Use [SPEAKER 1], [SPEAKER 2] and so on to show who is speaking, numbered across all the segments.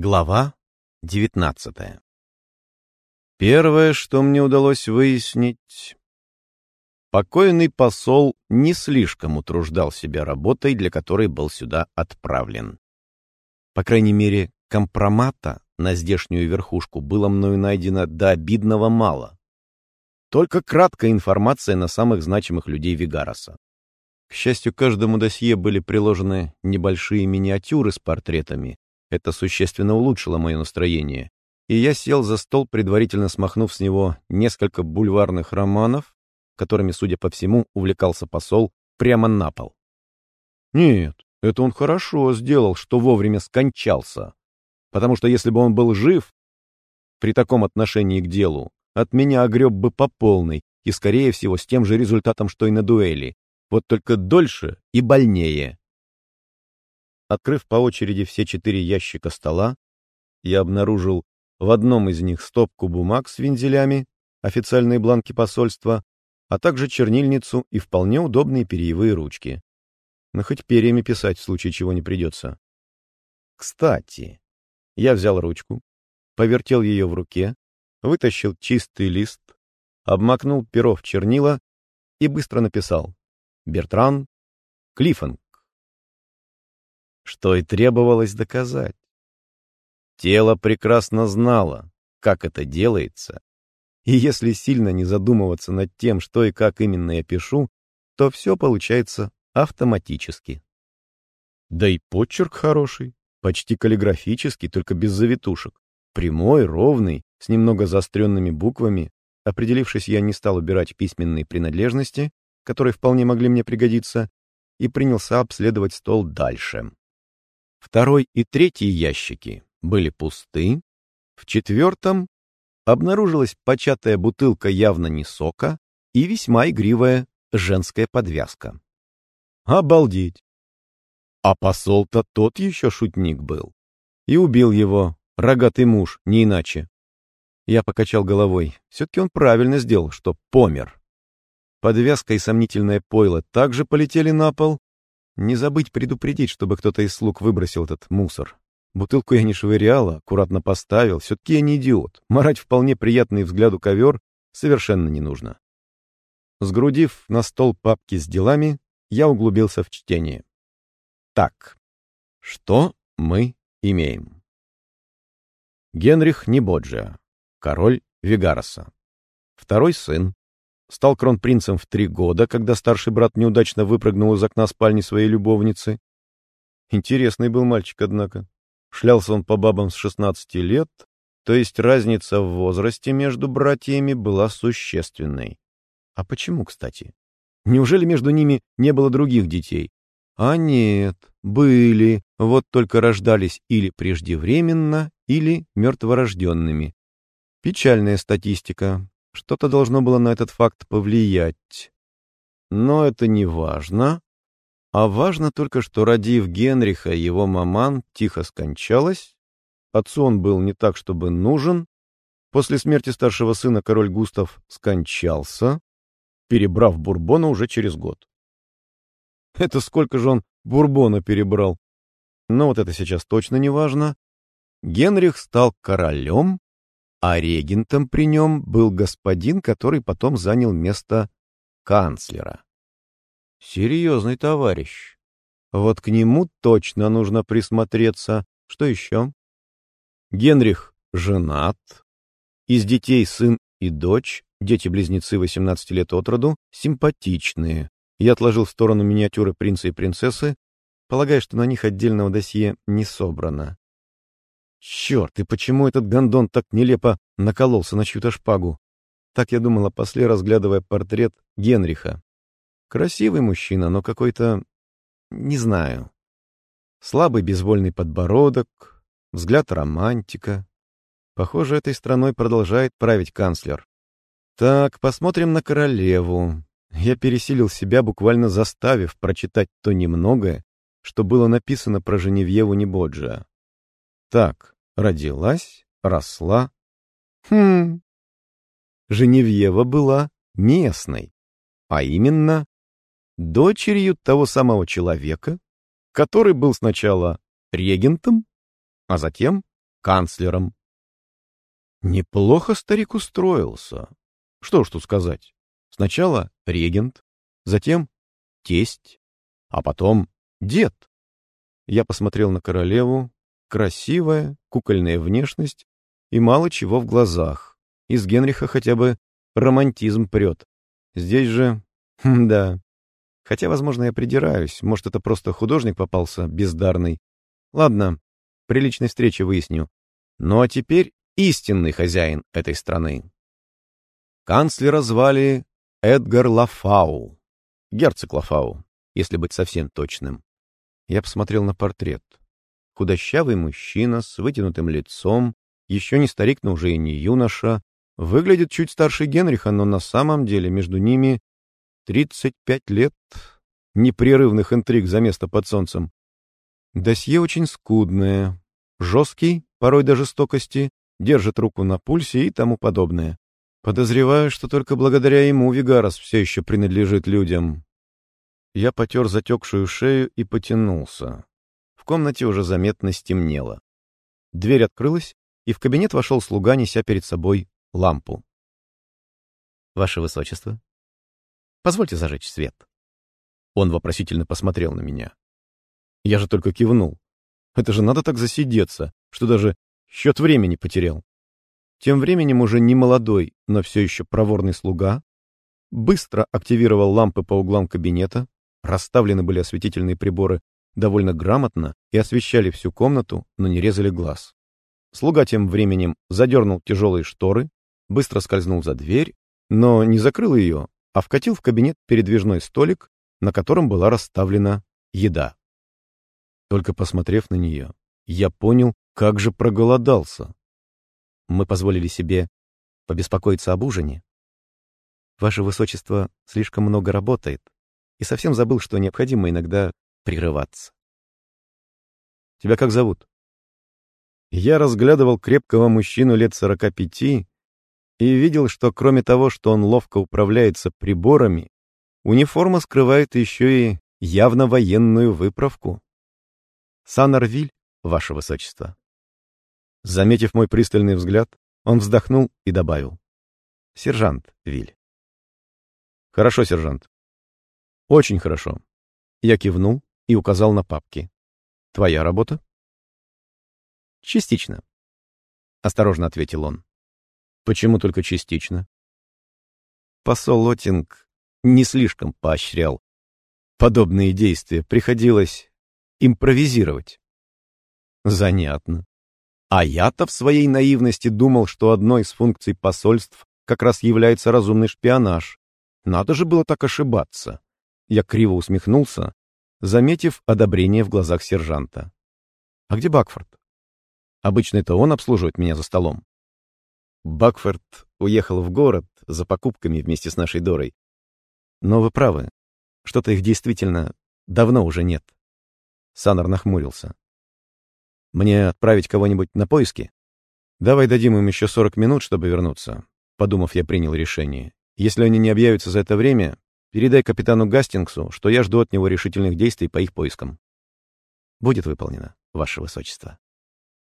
[SPEAKER 1] Глава 19 Первое, что мне удалось выяснить, покойный посол не слишком утруждал себя работой, для которой был сюда отправлен. По крайней мере, компромата на здешнюю верхушку было мною найдено до обидного мало. Только краткая информация на самых значимых людей Вигароса. К счастью, каждому досье были приложены небольшие миниатюры с портретами, это существенно улучшило мое настроение, и я сел за стол, предварительно смахнув с него несколько бульварных романов, которыми, судя по всему, увлекался посол, прямо на пол. Нет, это он хорошо сделал, что вовремя скончался, потому что если бы он был жив, при таком отношении к делу, от меня огреб бы по полной, и, скорее всего, с тем же результатом, что и на дуэли, вот только дольше и больнее. Открыв по очереди все четыре ящика стола, я обнаружил в одном из них стопку бумаг с вензелями, официальные бланки посольства, а также чернильницу и вполне удобные перьевые ручки. Но хоть перьями писать в случае чего не придется. Кстати, я взял ручку, повертел ее в руке, вытащил чистый лист, обмакнул перо в чернила и быстро написал «Бертран Клиффенг» что и требовалось доказать. Тело прекрасно знало, как это делается, и если сильно не задумываться над тем, что и как именно я пишу, то все получается автоматически. Да и почерк хороший, почти каллиграфический, только без завитушек. Прямой, ровный, с немного заостренными буквами. Определившись, я не стал убирать письменные принадлежности, которые вполне могли мне пригодиться, и принялся обследовать стол дальше. Второй и третий ящики были пусты. В четвертом обнаружилась початая бутылка явно не сока и весьма игривая женская подвязка. Обалдеть! А посол-то тот еще шутник был. И убил его, рогатый муж, не иначе. Я покачал головой. Все-таки он правильно сделал, что помер. Подвязка и сомнительное пойло также полетели на пол, не забыть предупредить, чтобы кто-то из слуг выбросил этот мусор. Бутылку я не швырял, а аккуратно поставил. Все-таки я не идиот. Марать вполне приятный взгляду ковер совершенно не нужно. Сгрудив на стол папки с делами, я углубился в чтение. Так, что мы имеем? Генрих Небоджиа, король Вигароса. Второй сын, Стал кронпринцем в три года, когда старший брат неудачно выпрыгнул из окна спальни своей любовницы. Интересный был мальчик, однако. Шлялся он по бабам с 16 лет, то есть разница в возрасте между братьями была существенной. А почему, кстати? Неужели между ними не было других детей? А нет, были, вот только рождались или преждевременно, или мертворожденными. Печальная статистика, что-то должно было на этот факт повлиять. Но это не важно. А важно только, что, родив Генриха, его маман тихо скончалась. Отцу он был не так, чтобы нужен. После смерти старшего сына король Густав скончался, перебрав Бурбона уже через год. Это сколько же он Бурбона перебрал? Но вот это сейчас точно не важно. Генрих стал королем, а регентом при нем был господин, который потом занял место канцлера. Серьезный товарищ. Вот к нему точно нужно присмотреться. Что еще? Генрих женат. Из детей сын и дочь, дети-близнецы 18 лет от роду, симпатичные. Я отложил в сторону миниатюры принца и принцессы, полагая, что на них отдельного досье не собрано. Черт, и почему этот гондон так нелепо накололся на чью-то шпагу? Так я думала после, разглядывая портрет Генриха. Красивый мужчина, но какой-то... не знаю. Слабый безвольный подбородок, взгляд романтика. Похоже, этой страной продолжает править канцлер. Так, посмотрим на королеву. Я пересилил себя, буквально заставив прочитать то немногое, что было написано про Женевьеву Небоджиа. Так, родилась, росла. Хм. Женевьева была местной, а именно дочерью того самого человека, который был сначала регентом, а затем канцлером. Неплохо старик устроился. Что ж тут сказать. Сначала регент, затем тесть, а потом дед. Я посмотрел на королеву. Красивая, кукольная внешность и мало чего в глазах. Из Генриха хотя бы романтизм прет. Здесь же... Хм, да. Хотя, возможно, я придираюсь. Может, это просто художник попался, бездарный. Ладно, при личной встрече выясню. Ну а теперь истинный хозяин этой страны. Канцлера звали Эдгар Лафау. Герцог Лафау, если быть совсем точным. Я посмотрел на портрет. Худощавый мужчина с вытянутым лицом, еще не старик, но уже и не юноша, выглядит чуть старше Генриха, но на самом деле между ними 35 лет непрерывных интриг за место под солнцем. Досье очень скудное, жесткий, порой до жестокости, держит руку на пульсе и тому подобное. Подозреваю, что только благодаря ему Вигарос все еще принадлежит людям. Я потер затекшую шею и потянулся. Комнате уже заметно стемнело. Дверь открылась, и в кабинет вошел слуга, неся перед собой лампу. «Ваше Высочество, позвольте зажечь свет». Он вопросительно посмотрел на меня. Я же только кивнул. Это же надо так засидеться, что даже счет времени потерял. Тем временем уже не молодой, но все еще проворный слуга быстро активировал лампы по углам кабинета, расставлены были осветительные приборы довольно грамотно и освещали всю комнату, но не резали глаз. Слуга тем временем задернул тяжелые шторы, быстро скользнул за дверь, но не закрыл ее, а вкатил в кабинет передвижной столик, на котором была расставлена еда. Только посмотрев на нее, я понял, как же проголодался. Мы позволили себе побеспокоиться об ужине. Ваше Высочество слишком много работает и совсем забыл, что необходимо иногда прерываться. Тебя как зовут? Я разглядывал крепкого мужчину лет сорока пяти и видел, что кроме того, что он ловко управляется приборами, униформа скрывает еще и явно военную выправку. Санарвиль, ваше высочество. Заметив мой пристальный взгляд, он вздохнул и добавил. Сержант Виль. Хорошо, сержант. Очень хорошо. Я кивнул и указал на папки. Твоя работа? Частично. Осторожно ответил он. Почему только частично? Посол Лотинг не слишком поощрял подобные действия. Приходилось импровизировать. Занятно. А я-то в своей наивности думал, что одной из функций посольств как раз является разумный шпионаж. Надо же было так ошибаться. Я криво усмехнулся, заметив одобрение в глазах сержанта. «А где Бакфорд?» «Обычно это он обслуживает меня за столом». Бакфорд уехал в город за покупками вместе с нашей Дорой. Но вы правы, что-то их действительно давно уже нет. Санар нахмурился. Мне отправить кого-нибудь на поиски? Давай дадим им еще 40 минут, чтобы вернуться. Подумав, я принял решение. Если они не объявятся за это время, передай капитану Гастингсу, что я жду от него решительных действий по их поискам. Будет выполнено, ваше высочество.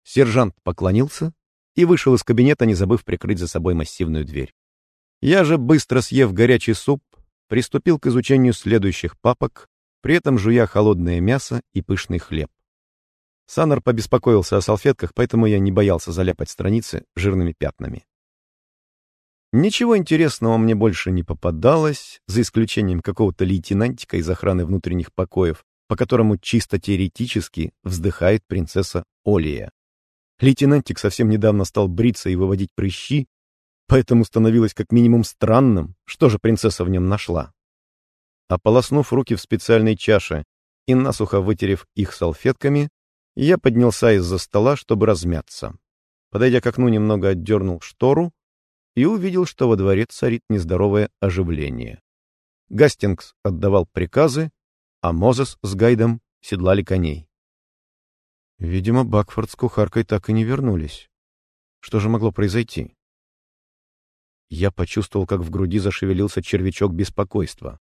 [SPEAKER 1] Сержант поклонился и вышел из кабинета, не забыв прикрыть за собой массивную дверь. Я же, быстро съев горячий суп, приступил к изучению следующих папок, при этом жуя холодное мясо и пышный хлеб. Саннер побеспокоился о салфетках, поэтому я не боялся заляпать страницы жирными пятнами. Ничего интересного мне больше не попадалось, за исключением какого-то лейтенантика из охраны внутренних покоев, по которому чисто теоретически вздыхает принцесса Олия. Лейтенантик совсем недавно стал бриться и выводить прыщи, поэтому становилось как минимум странным, что же принцесса в нем нашла. Ополоснув руки в специальной чаше и насухо вытерев их салфетками, я поднялся из-за стола, чтобы размяться. Подойдя к окну, немного отдернул штору и увидел, что во дворе царит нездоровое оживление. Гастингс отдавал приказы, а Мозес с Гайдом седлали коней. Видимо, Бакфорд с кухаркой так и не вернулись. Что же могло произойти? Я почувствовал, как в груди зашевелился червячок беспокойства.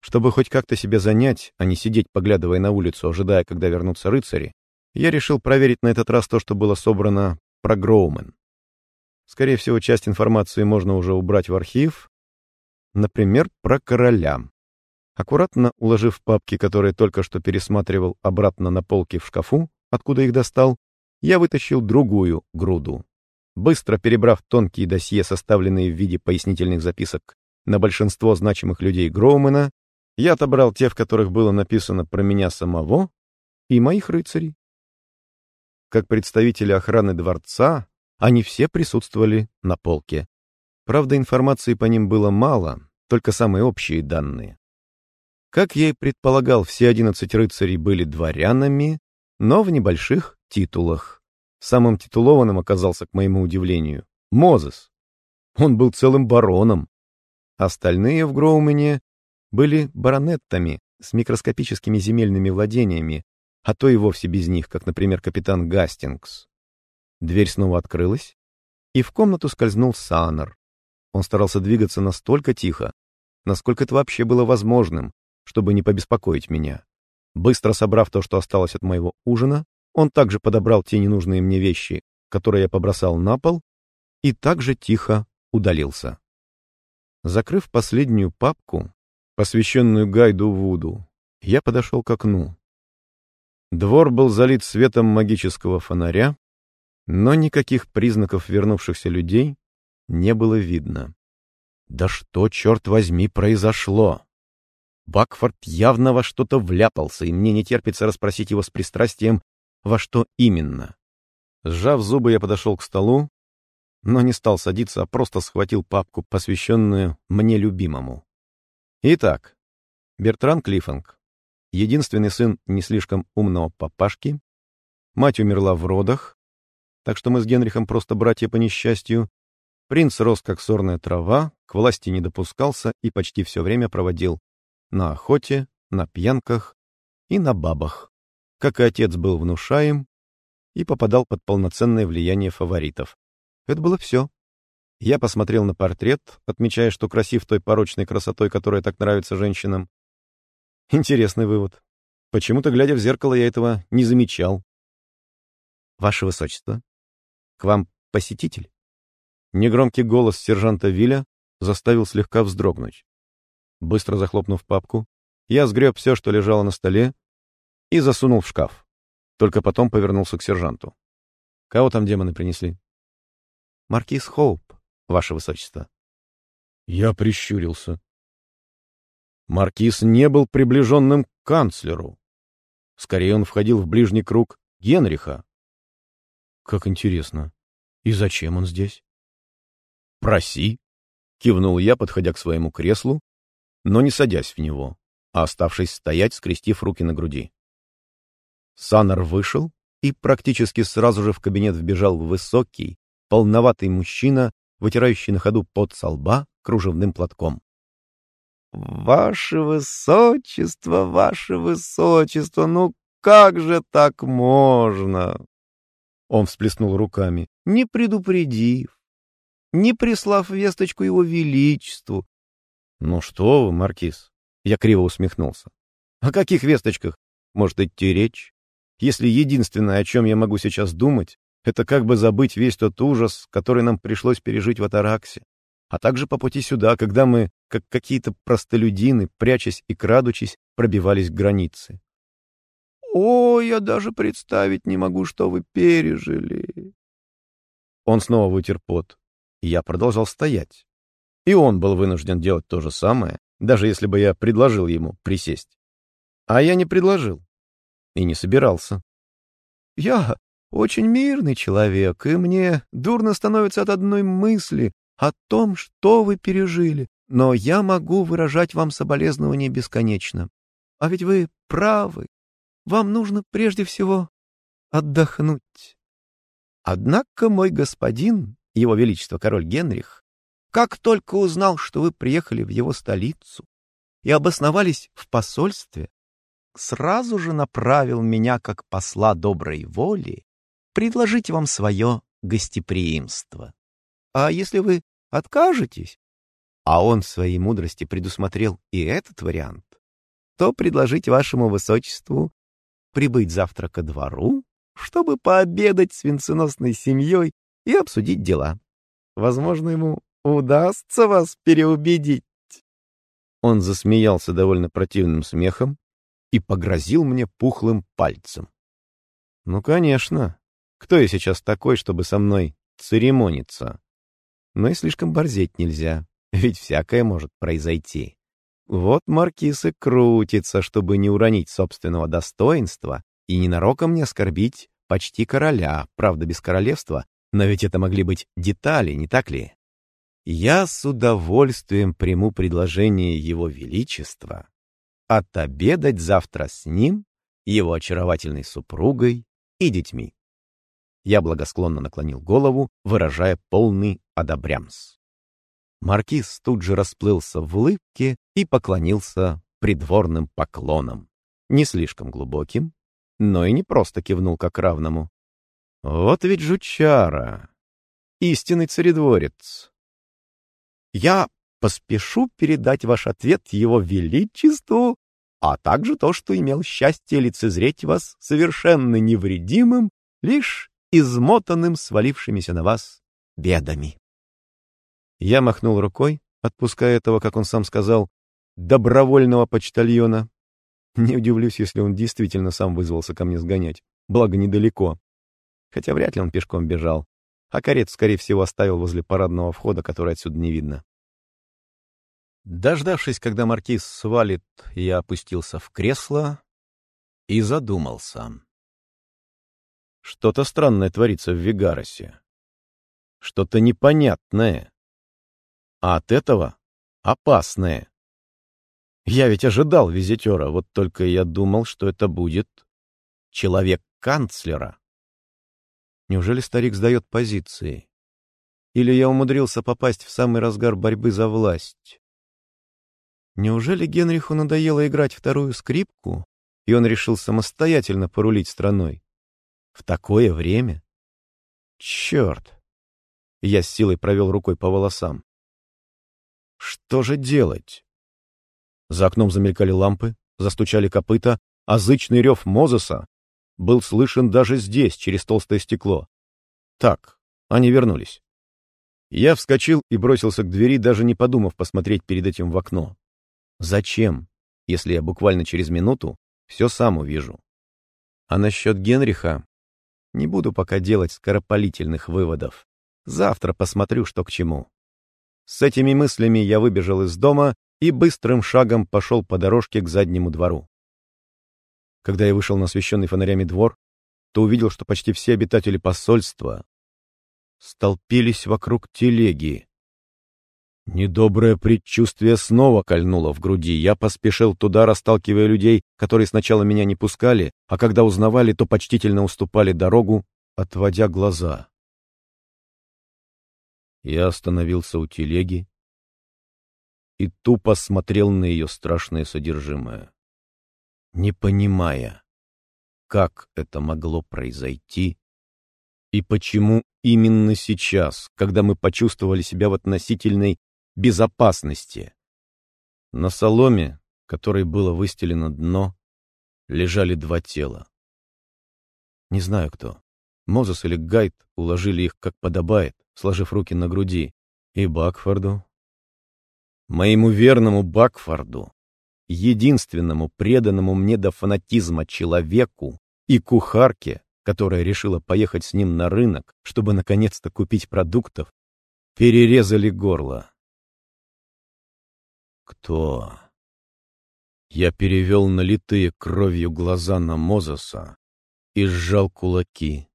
[SPEAKER 1] Чтобы хоть как-то себя занять, а не сидеть, поглядывая на улицу, ожидая, когда вернутся рыцари, я решил проверить на этот раз то, что было собрано про Гроумен. Скорее всего, часть информации можно уже убрать в архив, например, про короля. Аккуратно уложив папки, которые только что пересматривал обратно на полки в шкафу, откуда их достал, я вытащил другую груду. Быстро перебрав тонкие досье, составленные в виде пояснительных записок на большинство значимых людей Гроумена, я отобрал те, в которых было написано про меня самого и моих рыцарей. Как представители охраны дворца, они все присутствовали на полке. Правда, информации по ним было мало, только самые общие данные. Как я и предполагал, все одиннадцать рыцарей были дворянами, но в небольших титулах. Самым титулованным оказался, к моему удивлению, Мозес. Он был целым бароном. Остальные в Гроумене были баронеттами с микроскопическими земельными владениями, а то и вовсе без них, как, например, капитан Гастингс. Дверь снова открылась, и в комнату скользнул Саннер. Он старался двигаться настолько тихо, насколько это вообще было возможным, чтобы не побеспокоить меня. Быстро собрав то, что осталось от моего ужина, он также подобрал те ненужные мне вещи, которые я побросал на пол, и также тихо удалился. Закрыв последнюю папку, посвященную Гайду Вуду, я подошел к окну. Двор был залит светом магического фонаря, но никаких признаков вернувшихся людей не было видно. Да что, черт возьми, произошло? Бакфорд явно во что-то вляпался, и мне не терпится расспросить его с пристрастием, во что именно. Сжав зубы, я подошел к столу, но не стал садиться, а просто схватил папку, посвященную мне любимому. Итак, Бертран Клиффинг, единственный сын не слишком умного папашки, мать умерла в родах, так что мы с Генрихом просто братья по несчастью, принц рос как сорная трава, к власти не допускался и почти все время проводил на охоте, на пьянках и на бабах. Как и отец был внушаем и попадал под полноценное влияние фаворитов. Это было все. Я посмотрел на портрет, отмечая, что красив той порочной красотой, которая так нравится женщинам. Интересный вывод. Почему-то, глядя в зеркало, я этого не замечал. «Ваше Высочество, к вам посетитель?» Негромкий голос сержанта Виля заставил слегка вздрогнуть. Быстро захлопнув папку, я сгреб все, что лежало на столе, и засунул в шкаф. Только потом повернулся к сержанту. «Кого там демоны принесли?» «Маркиз Хоуп, ваше высочество». Я прищурился. Маркиз не был приближенным к канцлеру. Скорее, он входил в ближний круг Генриха. Как интересно. И зачем он здесь? «Проси», — кивнул я, подходя к своему креслу но не садясь в него, а оставшись стоять, скрестив руки на груди. Саннер вышел, и практически сразу же в кабинет вбежал высокий, полноватый мужчина, вытирающий на ходу пот со лба кружевным платком. «Ваше высочество, ваше высочество, ну как же так можно?» Он всплеснул руками, не предупредив, не прислав весточку его величеству, «Ну что вы, Маркиз?» Я криво усмехнулся. «О каких весточках может идти речь? Если единственное, о чем я могу сейчас думать, это как бы забыть весь тот ужас, который нам пришлось пережить в Атараксе, а также по пути сюда, когда мы, как какие-то простолюдины, прячась и крадучись, пробивались к границе. «О, я даже представить не могу, что вы пережили!» Он снова вытер пот. Я продолжал стоять. И он был вынужден делать то же самое, даже если бы я предложил ему присесть. А я не предложил. И не собирался. Я очень мирный человек, и мне дурно становится от одной мысли о том, что вы пережили. Но я могу выражать вам соболезнования бесконечно. А ведь вы правы. Вам нужно прежде всего отдохнуть. Однако мой господин, его величество король Генрих, как только узнал, что вы приехали в его столицу и обосновались в посольстве, сразу же направил меня как посла доброй воли предложить вам свое гостеприимство. А если вы откажетесь, а он в своей мудрости предусмотрел и этот вариант, то предложить вашему высочеству прибыть завтра ко двору чтобы пообедать с венценосной семьей и обсудить дела. Возможно, ему удастся вас переубедить. Он засмеялся довольно противным смехом и погрозил мне пухлым пальцем. Ну, конечно. Кто я сейчас такой, чтобы со мной церемониться? Но и слишком борзеть нельзя, ведь всякое может произойти. Вот маркиз и крутится, чтобы не уронить собственного достоинства и ненароком не оскорбить почти короля, правда, без королевства, но ведь это могли быть детали, не так ли? Я с удовольствием приму предложение Его Величества отобедать завтра с ним, его очаровательной супругой и детьми. Я благосклонно наклонил голову, выражая полный одобрямс. Маркиз тут же расплылся в улыбке и поклонился придворным поклоном. Не слишком глубоким, но и не просто кивнул как равному. Вот ведь жучара, истинный царедворец. Я поспешу передать ваш ответ его величеству, а также то, что имел счастье лицезреть вас совершенно невредимым, лишь измотанным свалившимися на вас бедами. Я махнул рукой, отпуская этого, как он сам сказал, добровольного почтальона. Не удивлюсь, если он действительно сам вызвался ко мне сгонять, благо недалеко. Хотя вряд ли он пешком бежал, а карет, скорее всего, оставил возле парадного входа, который отсюда не видно. Дождавшись, когда маркиз свалит, я опустился в кресло и задумался. Что-то странное творится в Вегаросе. Что-то непонятное а от этого опасное. Я ведь ожидал визитера, вот только я думал, что это будет человек канцлера. Неужели старик сдает позиции? Или я умудрился попасть в самый разгар борьбы за власть? Неужели Генриху надоело играть вторую скрипку, и он решил самостоятельно порулить страной? В такое время? Черт! Я с силой провел рукой по волосам. Что же делать? За окном замелькали лампы, застучали копыта, а зычный рев Мозеса был слышен даже здесь, через толстое стекло. Так, они вернулись. Я вскочил и бросился к двери, даже не подумав посмотреть перед этим в окно. Зачем, если я буквально через минуту все сам увижу? А насчет Генриха не буду пока делать скоропалительных выводов. Завтра посмотрю, что к чему. С этими мыслями я выбежал из дома и быстрым шагом пошел по дорожке к заднему двору. Когда я вышел на освещенный фонарями двор, то увидел, что почти все обитатели посольства столпились вокруг телеги. Недоброе предчувствие снова кольнуло в груди. Я поспешил туда, расталкивая людей, которые сначала меня не пускали, а когда узнавали, то почтительно уступали дорогу, отводя глаза. Я остановился у телеги и тупо смотрел на ее страшное содержимое, не понимая, как это могло произойти и почему именно сейчас, когда мы почувствовали себя в относительной безопасности. На соломе, которой было выстелено дно, лежали два тела. Не знаю кто. Мозес или Гайд уложили их как подобает, сложив руки на груди. И Бакфорду. Моему верному Бакфорду, единственному преданному мне до фанатизма человеку и кухарке, которая решила поехать с ним на рынок, чтобы наконец-то купить продуктов, перерезали горло. Кто? Я перевел налитые кровью глаза на Мозеса и сжал кулаки.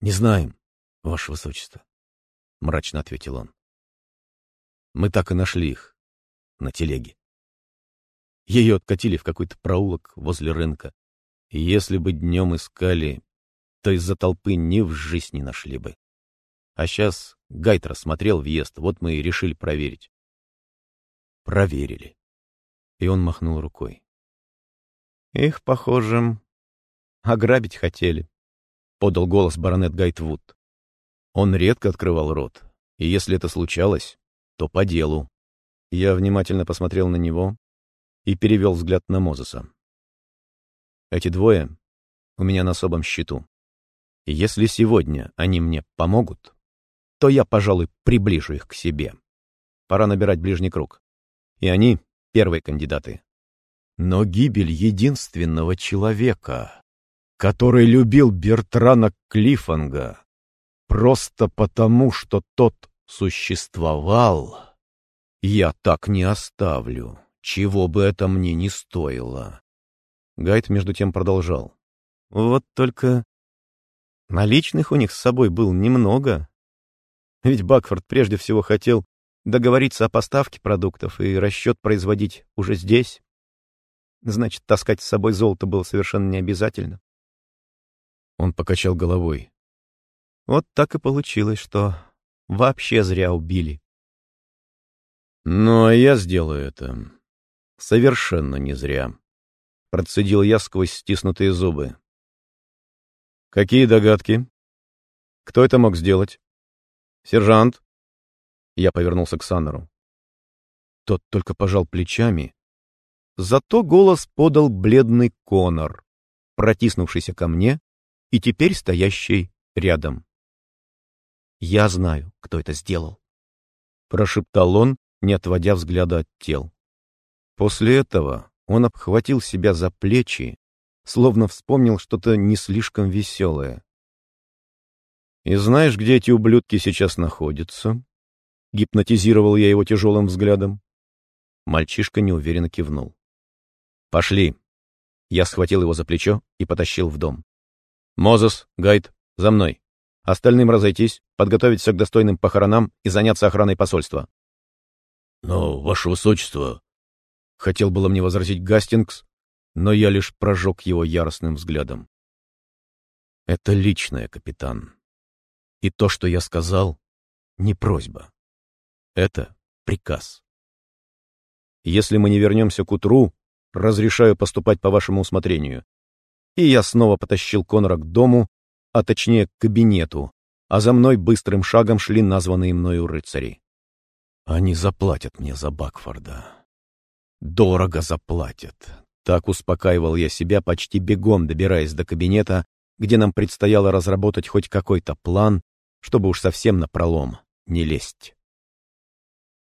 [SPEAKER 1] «Не знаем, ваше высочество», — мрачно ответил он. «Мы так и нашли их на телеге. Ее откатили в какой-то проулок возле рынка, и если бы днем искали, то из-за толпы ни в жизнь не нашли бы. А сейчас Гайт рассмотрел въезд, вот мы и решили проверить. Проверили. И он махнул рукой. Их, похоже, ограбить хотели. — подал голос баронет Гайтвуд. Он редко открывал рот, и если это случалось, то по делу. Я внимательно посмотрел на него и перевел взгляд на Мозеса. Эти двое у меня на особом счету. И если сегодня они мне помогут, то я, пожалуй, приближу их к себе. Пора набирать ближний круг. И они — первые кандидаты. Но гибель единственного человека, который любил Бертрана Клиффанга, просто потому, что тот существовал, я так не оставлю, чего бы это мне ни стоило. Гайд между тем продолжал. Вот только наличных у них с собой был немного. Ведь Бакфорд прежде всего хотел договориться о поставке продуктов и расчет производить уже здесь. Значит, таскать с собой золото было совершенно не обязательно. Он покачал головой. Вот так и получилось, что вообще зря убили. Ну, а я сделаю это совершенно не зря. Процедил я сквозь стиснутые зубы. Какие догадки? Кто это мог сделать? Сержант? Я повернулся к Саннеру. Тот только пожал плечами. Зато голос подал бледный Конор, протиснувшийся ко мне и теперь стоящий рядом. «Я знаю, кто это сделал», — прошептал он, не отводя взгляда от тел. После этого он обхватил себя за плечи, словно вспомнил что-то не слишком веселое. «И знаешь, где эти ублюдки сейчас находятся?» Гипнотизировал я его тяжелым взглядом. Мальчишка неуверенно кивнул. «Пошли!» Я схватил его за плечо и потащил в дом. «Мозес, Гайд, за мной. Остальным разойтись, подготовиться к достойным похоронам и заняться охраной посольства».
[SPEAKER 2] «Но, ваше высочество...»
[SPEAKER 1] Хотел было мне возразить Гастингс, но я лишь прожег его яростным взглядом. «Это личное, капитан. И то, что я сказал, не просьба. Это приказ. Если мы не вернемся к утру, разрешаю поступать по вашему усмотрению. И я снова потащил Конора к дому, а точнее к кабинету, а за мной быстрым шагом шли названные мною рыцари. Они заплатят мне за Бакфорда. Дорого заплатят. Так успокаивал я себя, почти бегом добираясь до кабинета, где нам предстояло разработать хоть какой-то план, чтобы уж совсем напролом не лезть.